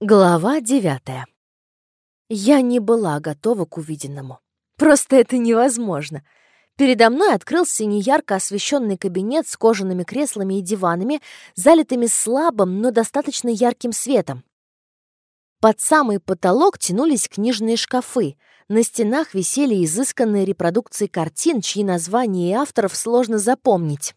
Глава девятая. Я не была готова к увиденному. Просто это невозможно. Передо мной открылся неярко освещенный кабинет с кожаными креслами и диванами, залитыми слабым, но достаточно ярким светом. Под самый потолок тянулись книжные шкафы. На стенах висели изысканные репродукции картин, чьи названия и авторов сложно запомнить.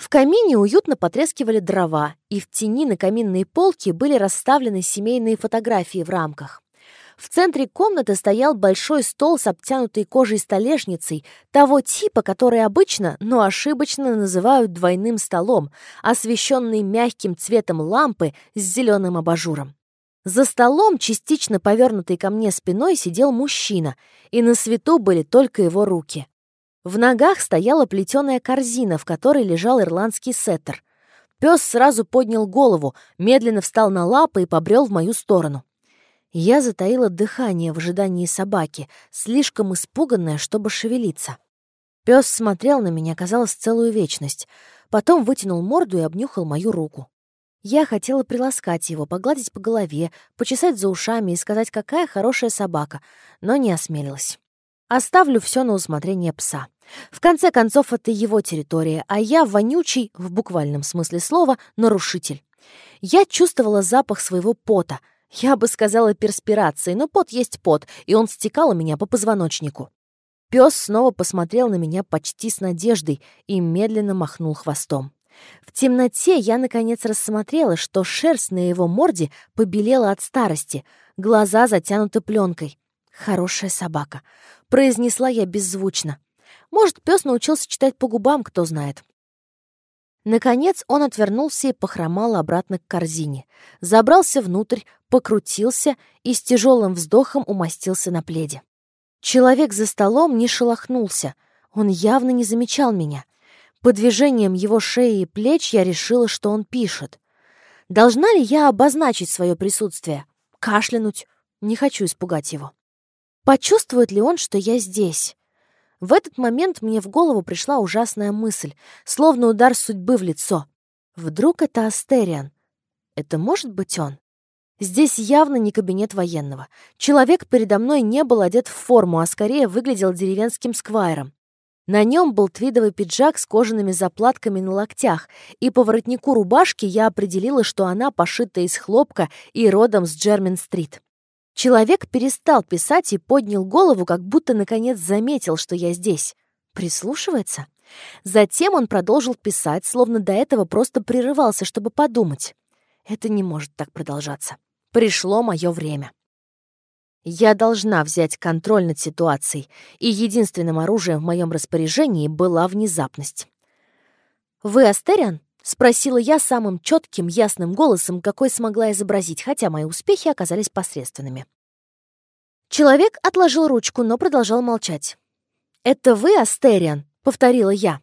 В камине уютно потрескивали дрова, и в тени на каминной полке были расставлены семейные фотографии в рамках. В центре комнаты стоял большой стол с обтянутой кожей столешницей, того типа, который обычно, но ошибочно называют двойным столом, освещенный мягким цветом лампы с зеленым абажуром. За столом, частично повернутый ко мне спиной, сидел мужчина, и на свету были только его руки. В ногах стояла плетеная корзина, в которой лежал ирландский сеттер. Пес сразу поднял голову, медленно встал на лапы и побрел в мою сторону. Я затаила дыхание в ожидании собаки, слишком испуганная, чтобы шевелиться. Пес смотрел на меня, казалось, целую вечность. Потом вытянул морду и обнюхал мою руку. Я хотела приласкать его, погладить по голове, почесать за ушами и сказать, какая хорошая собака, но не осмелилась. Оставлю все на усмотрение пса. В конце концов, это его территория, а я вонючий, в буквальном смысле слова, нарушитель. Я чувствовала запах своего пота. Я бы сказала перспирации, но пот есть пот, и он стекал у меня по позвоночнику. Пес снова посмотрел на меня почти с надеждой и медленно махнул хвостом. В темноте я, наконец, рассмотрела, что шерсть на его морде побелела от старости, глаза затянуты пленкой. Хорошая собака произнесла я беззвучно. Может, пес научился читать по губам, кто знает. Наконец он отвернулся и похромал обратно к корзине. Забрался внутрь, покрутился и с тяжелым вздохом умостился на пледе. Человек за столом не шелохнулся. Он явно не замечал меня. По движениям его шеи и плеч я решила, что он пишет. Должна ли я обозначить свое присутствие? Кашлянуть? Не хочу испугать его. Почувствует ли он, что я здесь? В этот момент мне в голову пришла ужасная мысль, словно удар судьбы в лицо. Вдруг это Астериан? Это может быть он? Здесь явно не кабинет военного. Человек передо мной не был одет в форму, а скорее выглядел деревенским сквайром. На нем был твидовый пиджак с кожаными заплатками на локтях, и по воротнику рубашки я определила, что она пошита из хлопка и родом с Джермен-стрит. Человек перестал писать и поднял голову, как будто наконец заметил, что я здесь. Прислушивается? Затем он продолжил писать, словно до этого просто прерывался, чтобы подумать. Это не может так продолжаться. Пришло мое время. Я должна взять контроль над ситуацией, и единственным оружием в моем распоряжении была внезапность. «Вы Астериан?» — спросила я самым четким, ясным голосом, какой смогла изобразить, хотя мои успехи оказались посредственными. Человек отложил ручку, но продолжал молчать. «Это вы, Астериан?» — повторила я.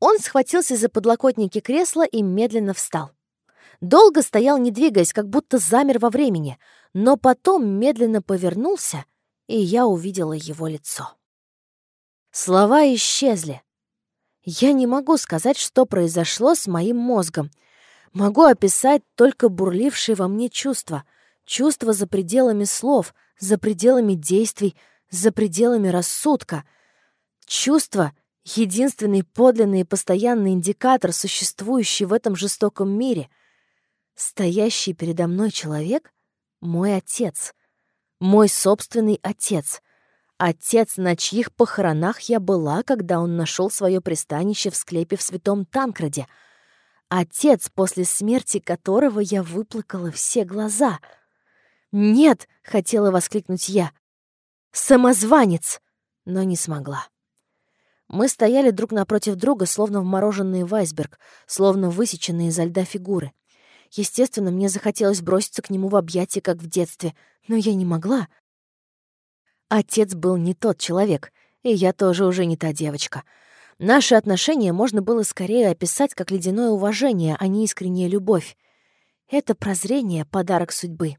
Он схватился за подлокотники кресла и медленно встал. Долго стоял, не двигаясь, как будто замер во времени, но потом медленно повернулся, и я увидела его лицо. Слова исчезли, я не могу сказать, что произошло с моим мозгом. Могу описать только бурлившие во мне чувства. Чувства за пределами слов, за пределами действий, за пределами рассудка. Чувства — единственный подлинный и постоянный индикатор, существующий в этом жестоком мире. Стоящий передо мной человек — мой отец. Мой собственный отец — Отец, на чьих похоронах я была, когда он нашел свое пристанище в склепе в Святом Танкраде. Отец, после смерти которого я выплакала все глаза. «Нет!» — хотела воскликнуть я. «Самозванец!» Но не смогла. Мы стояли друг напротив друга, словно в айсберг, словно высеченные изо льда фигуры. Естественно, мне захотелось броситься к нему в объятия, как в детстве, но я не могла. Отец был не тот человек, и я тоже уже не та девочка. Наши отношения можно было скорее описать как ледяное уважение, а не искренняя любовь. Это прозрение — подарок судьбы.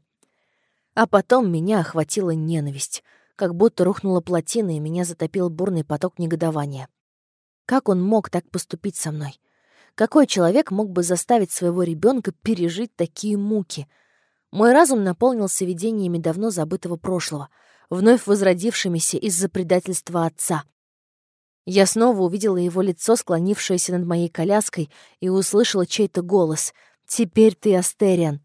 А потом меня охватила ненависть, как будто рухнула плотина, и меня затопил бурный поток негодования. Как он мог так поступить со мной? Какой человек мог бы заставить своего ребенка пережить такие муки? Мой разум наполнился видениями давно забытого прошлого, вновь возродившимися из-за предательства отца. Я снова увидела его лицо, склонившееся над моей коляской, и услышала чей-то голос. «Теперь ты Астериан».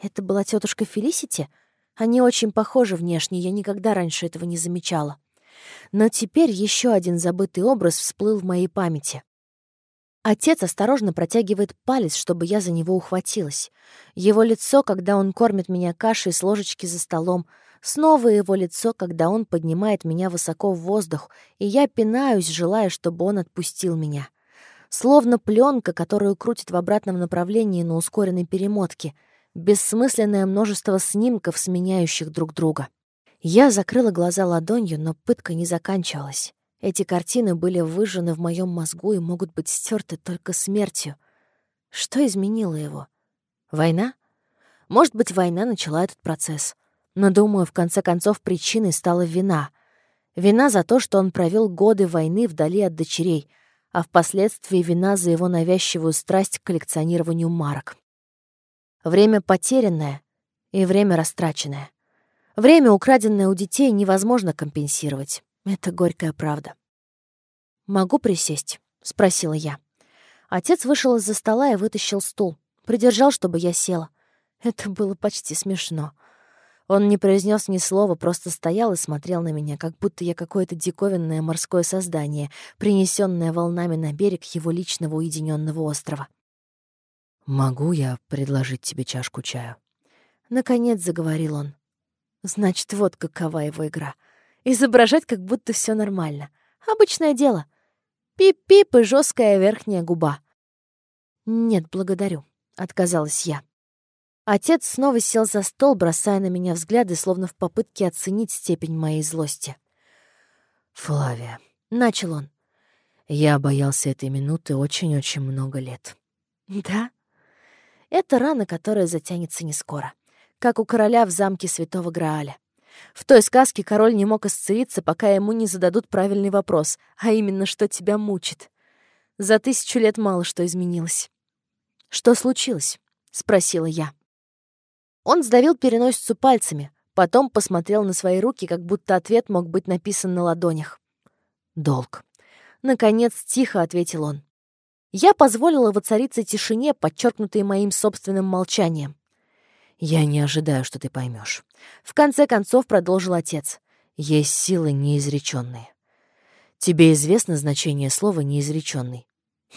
Это была тетушка Фелисити? Они очень похожи внешне, я никогда раньше этого не замечала. Но теперь еще один забытый образ всплыл в моей памяти. Отец осторожно протягивает палец, чтобы я за него ухватилась. Его лицо, когда он кормит меня кашей с ложечки за столом. Снова его лицо, когда он поднимает меня высоко в воздух, и я пинаюсь, желая, чтобы он отпустил меня. Словно пленка, которую крутит в обратном направлении на ускоренной перемотке. Бессмысленное множество снимков, сменяющих друг друга. Я закрыла глаза ладонью, но пытка не заканчивалась. Эти картины были выжжены в моем мозгу и могут быть стерты только смертью. Что изменило его? Война? Может быть, война начала этот процесс. Но, думаю, в конце концов причиной стала вина. Вина за то, что он провел годы войны вдали от дочерей, а впоследствии вина за его навязчивую страсть к коллекционированию марок. Время потерянное и время растраченное. Время, украденное у детей, невозможно компенсировать. Это горькая правда. «Могу присесть?» — спросила я. Отец вышел из-за стола и вытащил стул. Придержал, чтобы я села. Это было почти смешно. Он не произнес ни слова, просто стоял и смотрел на меня, как будто я какое-то диковинное морское создание, принесенное волнами на берег его личного уединенного острова. «Могу я предложить тебе чашку чая?» Наконец заговорил он. Значит, вот какова его игра — Изображать, как будто все нормально. Обычное дело. Пип-пип и жесткая верхняя губа. «Нет, благодарю», — отказалась я. Отец снова сел за стол, бросая на меня взгляды, словно в попытке оценить степень моей злости. «Флавия», — начал он. «Я боялся этой минуты очень-очень много лет». «Да?» Это рана, которая затянется не скоро, как у короля в замке Святого Грааля. В той сказке король не мог исцелиться, пока ему не зададут правильный вопрос, а именно, что тебя мучит. За тысячу лет мало что изменилось. «Что случилось?» — спросила я. Он сдавил переносицу пальцами, потом посмотрел на свои руки, как будто ответ мог быть написан на ладонях. «Долг». Наконец, тихо ответил он. Я позволила воцариться тишине, подчеркнутой моим собственным молчанием. Я не ожидаю, что ты поймешь. В конце концов продолжил отец. Есть силы неизреченные. Тебе известно значение слова неизреченный?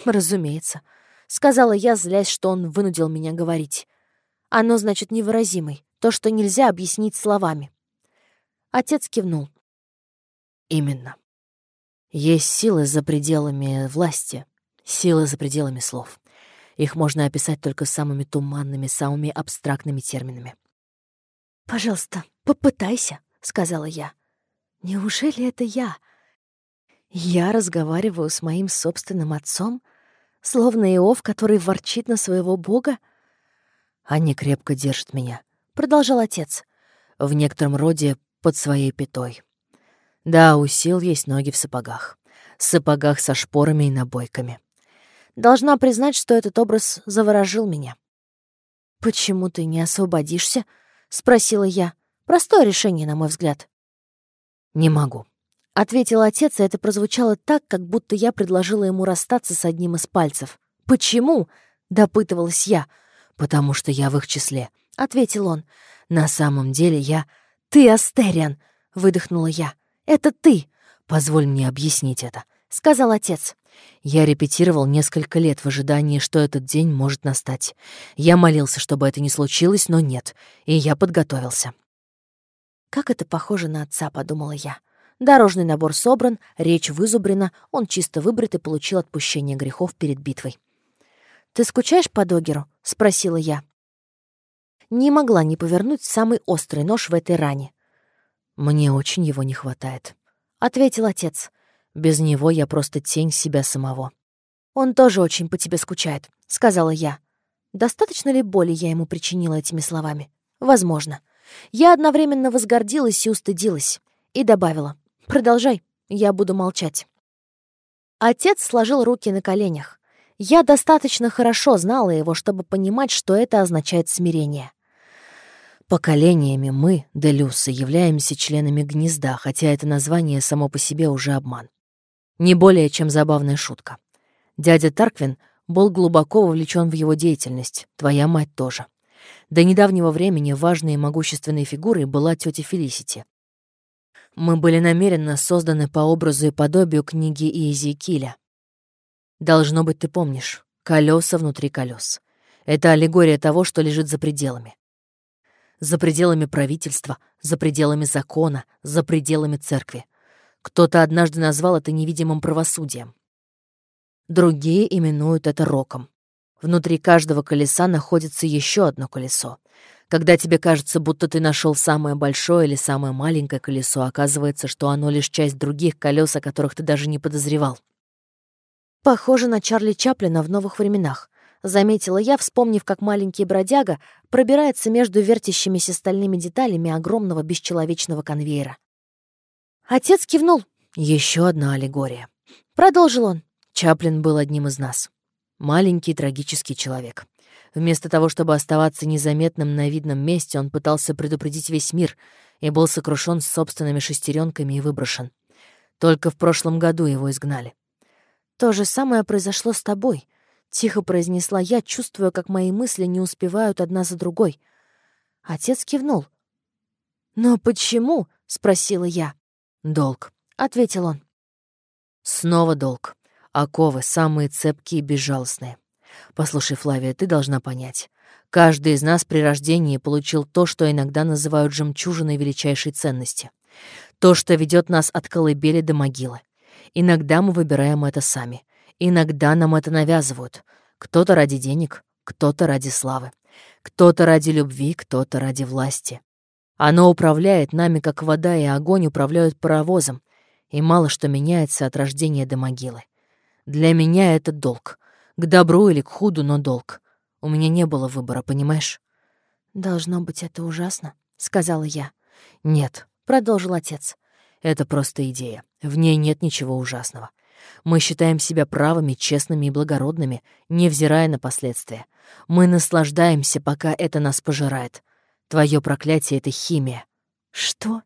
Разумеется, сказала я, злясь, что он вынудил меня говорить. Оно значит невыразимый, то, что нельзя объяснить словами. Отец кивнул. Именно. Есть силы за пределами власти, силы за пределами слов. Их можно описать только самыми туманными, самыми абстрактными терминами. «Пожалуйста, попытайся», — сказала я. «Неужели это я? Я разговариваю с моим собственным отцом, словно Иов, который ворчит на своего бога?» «Они крепко держат меня», — продолжал отец. «В некотором роде под своей пятой. Да, у сил есть ноги в сапогах. Сапогах со шпорами и набойками. Должна признать, что этот образ заворожил меня. «Почему ты не освободишься?» — спросила я. Простое решение, на мой взгляд. «Не могу», — ответил отец, и это прозвучало так, как будто я предложила ему расстаться с одним из пальцев. «Почему?» — допытывалась я. «Потому что я в их числе», — ответил он. «На самом деле я...» «Ты Астериан!» — выдохнула я. «Это ты!» «Позволь мне объяснить это», — сказал отец. Я репетировал несколько лет в ожидании, что этот день может настать. Я молился, чтобы это не случилось, но нет, и я подготовился. «Как это похоже на отца», — подумала я. Дорожный набор собран, речь вызубрена, он чисто выбрит и получил отпущение грехов перед битвой. «Ты скучаешь по Догеру?» — спросила я. Не могла не повернуть самый острый нож в этой ране. «Мне очень его не хватает», — ответил отец. Без него я просто тень себя самого. «Он тоже очень по тебе скучает», — сказала я. Достаточно ли боли я ему причинила этими словами? Возможно. Я одновременно возгордилась и устыдилась. И добавила. «Продолжай, я буду молчать». Отец сложил руки на коленях. Я достаточно хорошо знала его, чтобы понимать, что это означает смирение. Поколениями мы, Делюсы, являемся членами гнезда, хотя это название само по себе уже обман. Не более чем забавная шутка. Дядя Тарквин был глубоко вовлечен в его деятельность, твоя мать тоже. До недавнего времени важной и могущественной фигурой была тетя Фелисити. Мы были намеренно созданы по образу и подобию книги Иезекииля. Должно быть, ты помнишь. Колеса внутри колес. Это аллегория того, что лежит за пределами за пределами правительства, за пределами закона, за пределами церкви. Кто-то однажды назвал это невидимым правосудием. Другие именуют это роком. Внутри каждого колеса находится еще одно колесо. Когда тебе кажется, будто ты нашел самое большое или самое маленькое колесо, оказывается, что оно лишь часть других колес, о которых ты даже не подозревал. Похоже на Чарли Чаплина в новых временах. — заметила я, вспомнив, как маленький бродяга пробирается между вертящимися стальными деталями огромного бесчеловечного конвейера. Отец кивнул. Еще одна аллегория. Продолжил он. Чаплин был одним из нас. Маленький трагический человек. Вместо того, чтобы оставаться незаметным на видном месте, он пытался предупредить весь мир и был сокрушен собственными шестеренками и выброшен. Только в прошлом году его изгнали. То же самое произошло с тобой, Тихо произнесла я, чувствуя, как мои мысли не успевают одна за другой. Отец кивнул. «Но почему?» — спросила я. «Долг», — ответил он. «Снова долг. Оковы самые цепкие и безжалостные. Послушай, Флавия, ты должна понять. Каждый из нас при рождении получил то, что иногда называют жемчужиной величайшей ценности. То, что ведет нас от колыбели до могилы. Иногда мы выбираем это сами. Иногда нам это навязывают. Кто-то ради денег, кто-то ради славы. Кто-то ради любви, кто-то ради власти. Оно управляет нами, как вода и огонь управляют паровозом, и мало что меняется от рождения до могилы. Для меня это долг. К добру или к худу, но долг. У меня не было выбора, понимаешь? «Должно быть, это ужасно», — сказала я. «Нет», — продолжил отец. «Это просто идея. В ней нет ничего ужасного. Мы считаем себя правыми, честными и благородными, невзирая на последствия. Мы наслаждаемся, пока это нас пожирает. Твое проклятие — это химия». «Что?»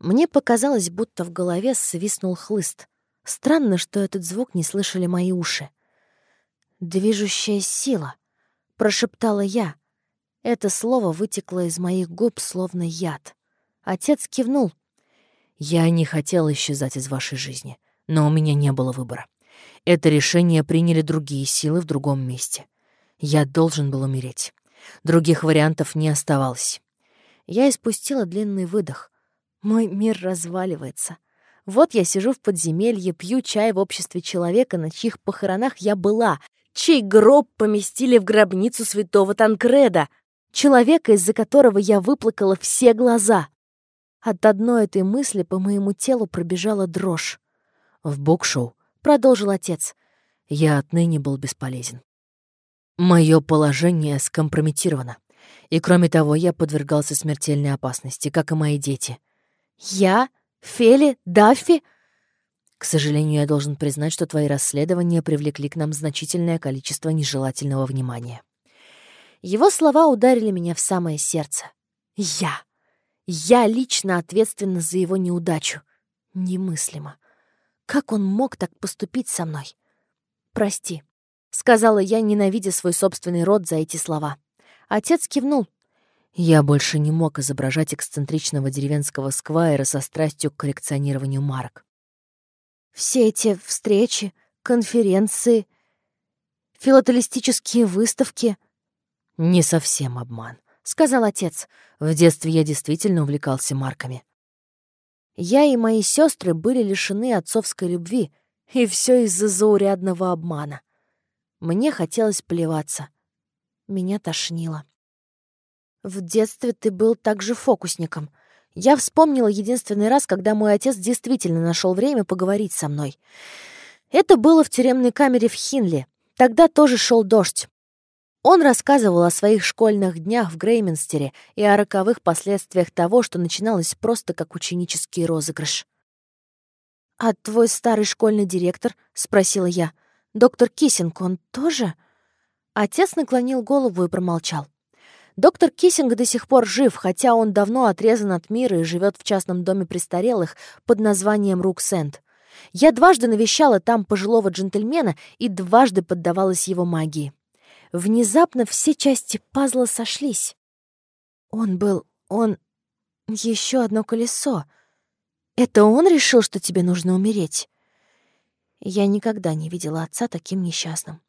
Мне показалось, будто в голове свистнул хлыст. Странно, что этот звук не слышали мои уши. «Движущая сила», — прошептала я. Это слово вытекло из моих губ, словно яд. Отец кивнул. «Я не хотел исчезать из вашей жизни. Но у меня не было выбора. Это решение приняли другие силы в другом месте. Я должен был умереть. Других вариантов не оставалось. Я испустила длинный выдох. Мой мир разваливается. Вот я сижу в подземелье, пью чай в обществе человека, на чьих похоронах я была, чей гроб поместили в гробницу святого Танкреда, человека, из-за которого я выплакала все глаза. От одной этой мысли по моему телу пробежала дрожь в бокшоу, продолжил отец. Я отныне был бесполезен. Мое положение скомпрометировано. И кроме того, я подвергался смертельной опасности, как и мои дети. Я? Фели? Даффи? К сожалению, я должен признать, что твои расследования привлекли к нам значительное количество нежелательного внимания. Его слова ударили меня в самое сердце. Я. Я лично ответственна за его неудачу. Немыслимо. Как он мог так поступить со мной? «Прости», — сказала я, ненавидя свой собственный род за эти слова. Отец кивнул. Я больше не мог изображать эксцентричного деревенского сквайра со страстью к коллекционированию марок. Все эти встречи, конференции, филателистические выставки — не совсем обман, — сказал отец. В детстве я действительно увлекался марками. Я и мои сестры были лишены отцовской любви, и все из-за заурядного обмана. Мне хотелось плеваться. Меня тошнило. В детстве ты был также фокусником. Я вспомнила единственный раз, когда мой отец действительно нашел время поговорить со мной. Это было в тюремной камере в Хинли. Тогда тоже шел дождь. Он рассказывал о своих школьных днях в Грейминстере и о роковых последствиях того, что начиналось просто как ученический розыгрыш. «А твой старый школьный директор?» — спросила я. Доктор Киссинг, он тоже? Отец наклонил голову и промолчал. Доктор Киссинг до сих пор жив, хотя он давно отрезан от мира и живет в частном доме престарелых под названием Руксенд. Я дважды навещала там пожилого джентльмена и дважды поддавалась его магии. Внезапно все части пазла сошлись. Он был... он... еще одно колесо. Это он решил, что тебе нужно умереть? Я никогда не видела отца таким несчастным.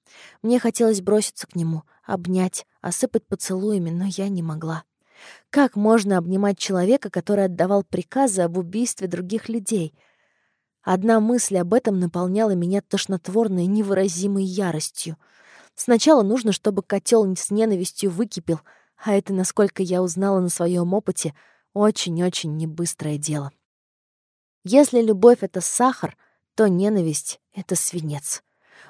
Мне хотелось броситься к нему, обнять, осыпать поцелуями, но я не могла. Как можно обнимать человека, который отдавал приказы об убийстве других людей? Одна мысль об этом наполняла меня тошнотворной, невыразимой яростью. Сначала нужно, чтобы котел с ненавистью выкипел, а это, насколько я узнала на своем опыте, очень-очень небыстрое дело. Если любовь — это сахар, то ненависть — это свинец.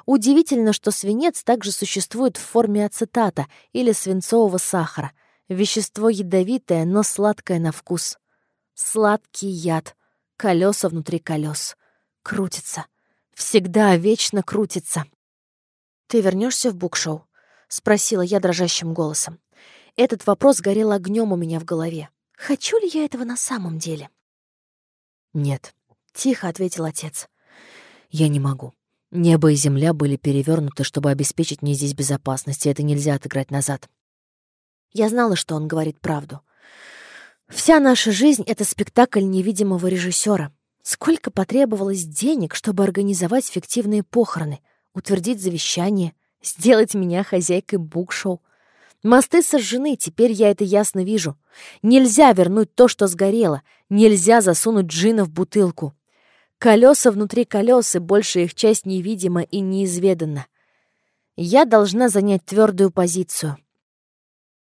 Удивительно, что свинец также существует в форме ацетата или свинцового сахара. Вещество ядовитое, но сладкое на вкус. Сладкий яд. Колеса внутри колес. Крутится. Всегда вечно крутится. «Ты вернешься в букшоу?» — спросила я дрожащим голосом. Этот вопрос горел огнем у меня в голове. Хочу ли я этого на самом деле? «Нет», — тихо ответил отец. «Я не могу. Небо и земля были перевернуты, чтобы обеспечить мне здесь безопасность, и это нельзя отыграть назад. Я знала, что он говорит правду. Вся наша жизнь — это спектакль невидимого режиссера. Сколько потребовалось денег, чтобы организовать фиктивные похороны, утвердить завещание, сделать меня хозяйкой букшоу. Мосты сожжены, теперь я это ясно вижу. Нельзя вернуть то, что сгорело. Нельзя засунуть джина в бутылку. Колеса внутри колес, и большая их часть невидима и неизведанна. Я должна занять твердую позицию.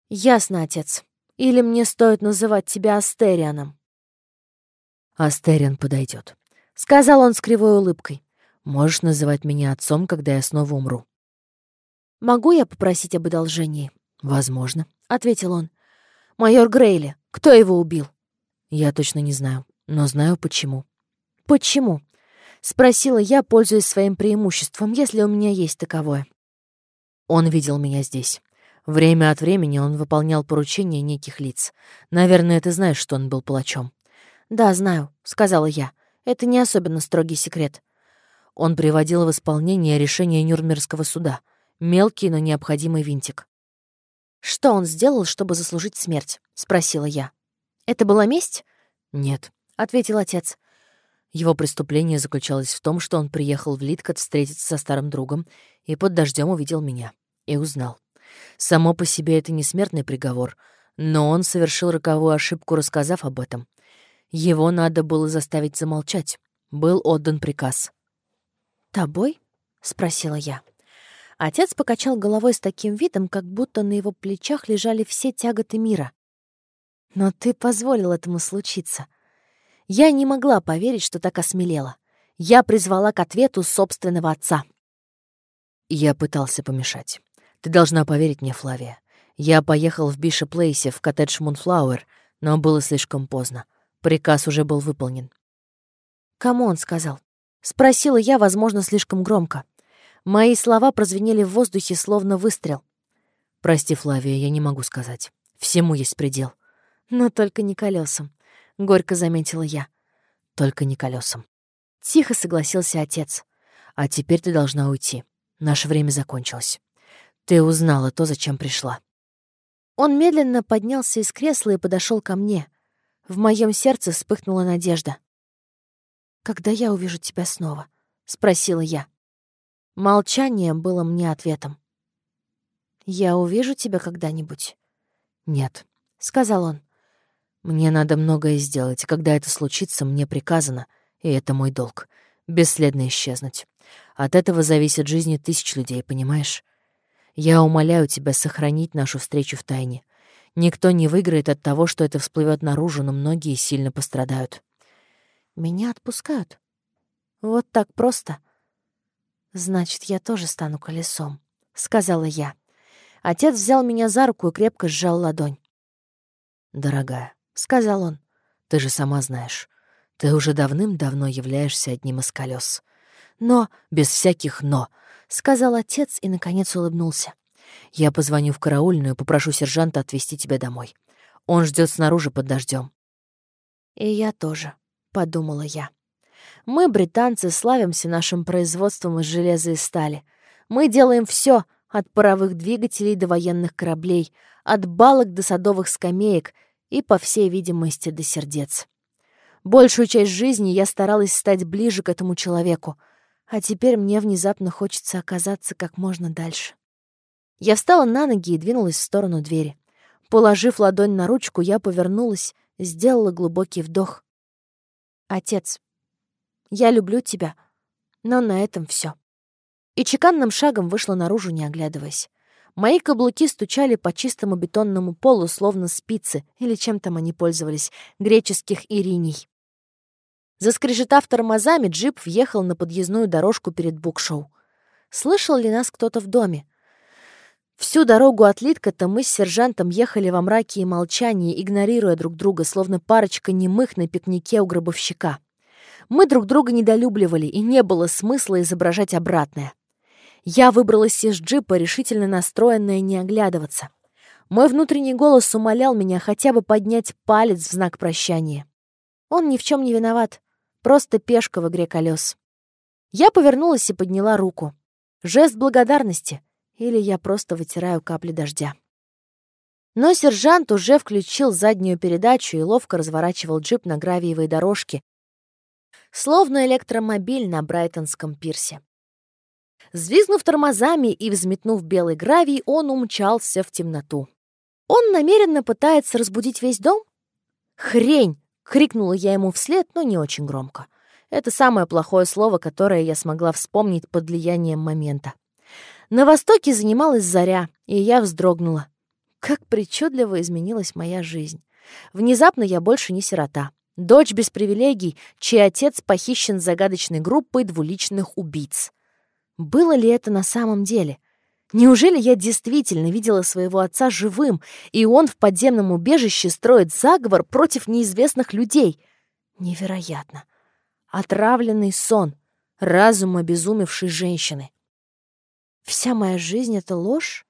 Ясно, отец. Или мне стоит называть тебя Астерианом? Астериан подойдет, сказал он с кривой улыбкой. Можешь называть меня отцом, когда я снова умру. Могу я попросить об одолжении? Возможно, ответил он. Майор Грейли, кто его убил? Я точно не знаю, но знаю почему. «Почему?» — спросила я, пользуясь своим преимуществом, если у меня есть таковое. Он видел меня здесь. Время от времени он выполнял поручения неких лиц. Наверное, ты знаешь, что он был палачом. «Да, знаю», — сказала я. «Это не особенно строгий секрет». Он приводил в исполнение решение Нюрнбергского суда. Мелкий, но необходимый винтик. «Что он сделал, чтобы заслужить смерть?» — спросила я. «Это была месть?» «Нет», — ответил отец. Его преступление заключалось в том, что он приехал в Литкот встретиться со старым другом и под дождем увидел меня. И узнал. Само по себе это не смертный приговор, но он совершил роковую ошибку, рассказав об этом. Его надо было заставить замолчать. Был отдан приказ. «Тобой?» — спросила я. Отец покачал головой с таким видом, как будто на его плечах лежали все тяготы мира. «Но ты позволил этому случиться. Я не могла поверить, что так осмелела. Я призвала к ответу собственного отца. Я пытался помешать. Ты должна поверить мне, Флавия. Я поехал в Бишоп-Лейси, в коттедж Мунфлауэр, но было слишком поздно. Приказ уже был выполнен. Кому он сказал? Спросила я, возможно, слишком громко. Мои слова прозвенели в воздухе, словно выстрел. Прости, Флавия, я не могу сказать. Всему есть предел. Но только не колесам. — горько заметила я. «Только не колесом. Тихо согласился отец. «А теперь ты должна уйти. Наше время закончилось. Ты узнала то, зачем пришла». Он медленно поднялся из кресла и подошел ко мне. В моем сердце вспыхнула надежда. «Когда я увижу тебя снова?» — спросила я. Молчание было мне ответом. «Я увижу тебя когда-нибудь?» «Нет», — сказал он. Мне надо многое сделать, когда это случится, мне приказано, и это мой долг, бесследно исчезнуть. От этого зависит жизни тысяч людей, понимаешь? Я умоляю тебя сохранить нашу встречу в тайне. Никто не выиграет от того, что это всплывет наружу, но многие сильно пострадают. Меня отпускают? Вот так просто? Значит, я тоже стану колесом, — сказала я. Отец взял меня за руку и крепко сжал ладонь. Дорогая, — сказал он. «Ты же сама знаешь, ты уже давным-давно являешься одним из колес. Но, без всяких «но», — сказал отец и, наконец, улыбнулся. «Я позвоню в караульную, попрошу сержанта отвезти тебя домой. Он ждет снаружи под дождем. «И я тоже», — подумала я. «Мы, британцы, славимся нашим производством из железа и стали. Мы делаем все, от паровых двигателей до военных кораблей, от балок до садовых скамеек и, по всей видимости, до сердец. Большую часть жизни я старалась стать ближе к этому человеку, а теперь мне внезапно хочется оказаться как можно дальше. Я встала на ноги и двинулась в сторону двери. Положив ладонь на ручку, я повернулась, сделала глубокий вдох. «Отец, я люблю тебя, но на этом все. И чеканным шагом вышла наружу, не оглядываясь. Мои каблуки стучали по чистому бетонному полу, словно спицы, или чем там они пользовались, греческих ириней. Заскрежетав тормозами, джип въехал на подъездную дорожку перед букшоу. Слышал ли нас кто-то в доме? Всю дорогу от Литкота мы с сержантом ехали во мраке и молчании, игнорируя друг друга, словно парочка немых на пикнике у гробовщика. Мы друг друга недолюбливали, и не было смысла изображать обратное. Я выбралась из джипа, решительно настроенная не оглядываться. Мой внутренний голос умолял меня хотя бы поднять палец в знак прощания. Он ни в чем не виноват. Просто пешка в игре колес. Я повернулась и подняла руку. Жест благодарности. Или я просто вытираю капли дождя. Но сержант уже включил заднюю передачу и ловко разворачивал джип на гравиевой дорожке, словно электромобиль на Брайтонском пирсе. Звизнув тормозами и взметнув белый гравий, он умчался в темноту. Он намеренно пытается разбудить весь дом? «Хрень!» — крикнула я ему вслед, но не очень громко. Это самое плохое слово, которое я смогла вспомнить под влиянием момента. На востоке занималась заря, и я вздрогнула. Как причудливо изменилась моя жизнь. Внезапно я больше не сирота. Дочь без привилегий, чей отец похищен загадочной группой двуличных убийц. Было ли это на самом деле? Неужели я действительно видела своего отца живым, и он в подземном убежище строит заговор против неизвестных людей? Невероятно. Отравленный сон, разум обезумевшей женщины. Вся моя жизнь — это ложь?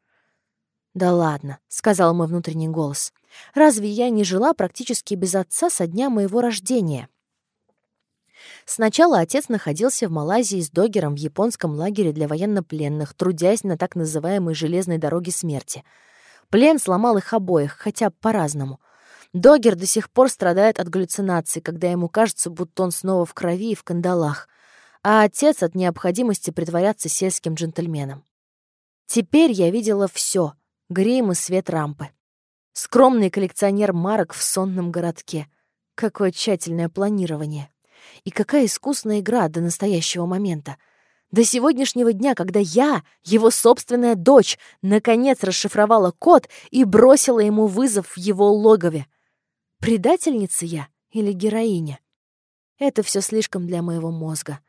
«Да ладно», — сказал мой внутренний голос. «Разве я не жила практически без отца со дня моего рождения?» Сначала отец находился в Малайзии с Догером в японском лагере для военнопленных, трудясь на так называемой железной дороге смерти. Плен сломал их обоих, хотя по-разному. Догер до сих пор страдает от галлюцинаций, когда ему кажется, будто он снова в крови и в кандалах а отец от необходимости притворяться сельским джентльменом. Теперь я видела все — грим и свет рампы. Скромный коллекционер марок в сонном городке. Какое тщательное планирование. И какая искусная игра до настоящего момента. До сегодняшнего дня, когда я, его собственная дочь, наконец расшифровала код и бросила ему вызов в его логове. Предательница я или героиня? Это все слишком для моего мозга.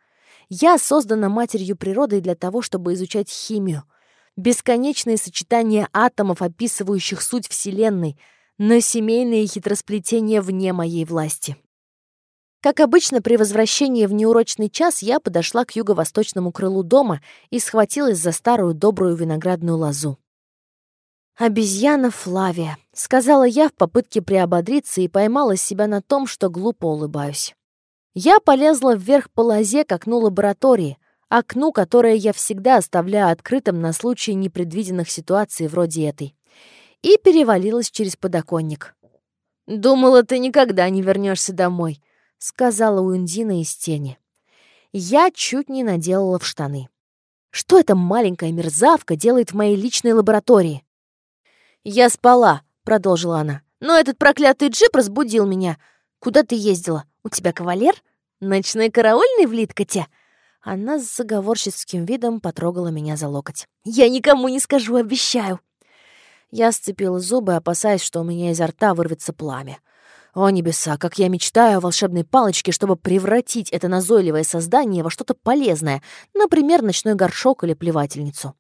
Я создана матерью природой для того, чтобы изучать химию. Бесконечные сочетания атомов, описывающих суть Вселенной, но семейные хитросплетения вне моей власти. Как обычно, при возвращении в неурочный час я подошла к юго-восточному крылу дома и схватилась за старую добрую виноградную лозу. «Обезьяна Флавия», — сказала я в попытке приободриться и поймала себя на том, что глупо улыбаюсь. Я полезла вверх по лозе к окну лаборатории, окну, которое я всегда оставляю открытым на случай непредвиденных ситуаций вроде этой, и перевалилась через подоконник. «Думала, ты никогда не вернешься домой», — сказала Уиндина из тени. Я чуть не наделала в штаны. Что эта маленькая мерзавка делает в моей личной лаборатории? «Я спала», — продолжила она. «Но этот проклятый джип разбудил меня. Куда ты ездила? У тебя кавалер? Ночной караульный в Литкоте?» Она с заговорческим видом потрогала меня за локоть. «Я никому не скажу, обещаю!» Я сцепила зубы, опасаясь, что у меня изо рта вырвется пламя. О, небеса, как я мечтаю о волшебной палочке, чтобы превратить это назойливое создание во что-то полезное, например, ночной горшок или плевательницу.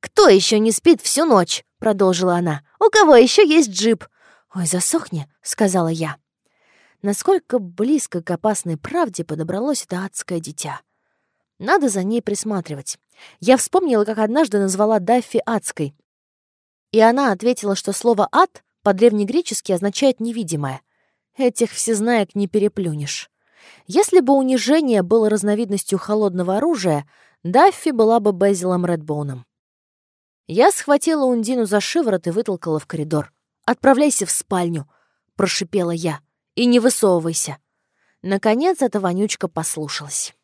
«Кто еще не спит всю ночь?» — продолжила она. «У кого еще есть джип?» «Ой, засохни», — сказала я. Насколько близко к опасной правде подобралось это адское дитя. Надо за ней присматривать. Я вспомнила, как однажды назвала Даффи адской. И она ответила, что слово «ад» по-древнегречески означает «невидимое». Этих всезнаек не переплюнешь. Если бы унижение было разновидностью холодного оружия, Даффи была бы Безилом Редбоуном. Я схватила Ундину за шиворот и вытолкала в коридор. «Отправляйся в спальню», — прошипела я, — «и не высовывайся». Наконец эта вонючка послушалась.